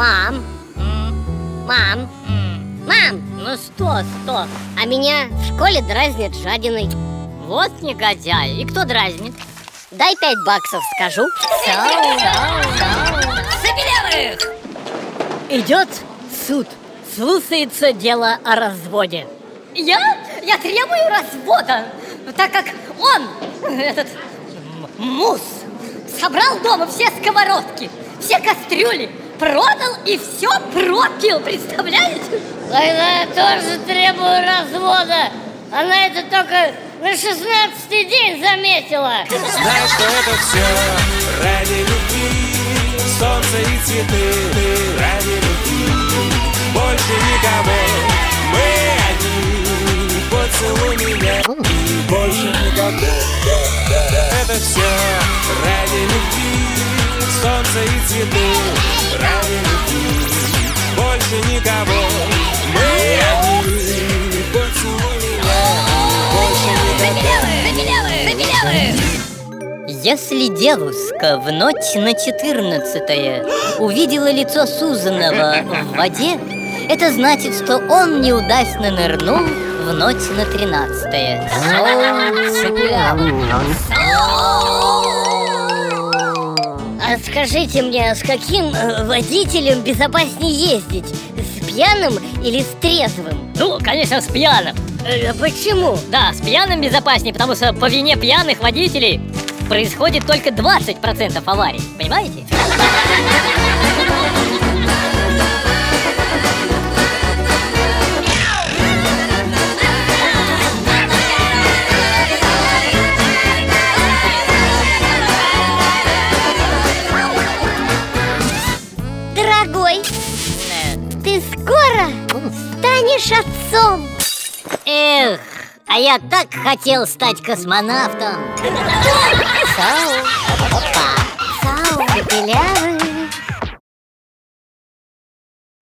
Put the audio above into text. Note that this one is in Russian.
Мам! Мам! Мам! Ну что, что? А меня в школе дразнит жадиной. Вот негодяй. И кто дразнит? Дай пять баксов, скажу. Забелевых! Идет суд. Слушается дело о разводе. Я? Я требую развода, так как он, этот мус, собрал дома все сковородки, все кастрюли, продал и все пропил, представляете? Тогда я тоже требую развода. Она это только на шестнадцатый день заметила. Знай, что это все ради любви. Солнце и цветы ради любви. Больше никого. Мы одни. Поцелуй меня. И больше никого. Это все ради любви Солнце и цветы. Ради любви Больше никого. Мы одни. Поцелуй меня. Больше никого Если девушка в ночь на четырнадцатое увидела лицо Сузанова в воде, это значит, что он неудачно нырнул в ночь на тринадцатое. А скажите мне, с каким э, водителем безопаснее ездить? С пьяным или с трезвым? Ну, конечно, с пьяным. Э, почему? Да, с пьяным безопаснее, потому что по вине пьяных водителей происходит только 20% аварий. Понимаете? тобой Ты скоро станешь отцом. Эх, а я так хотел стать космонавтом. Сау. Опа. Сау. Капелляр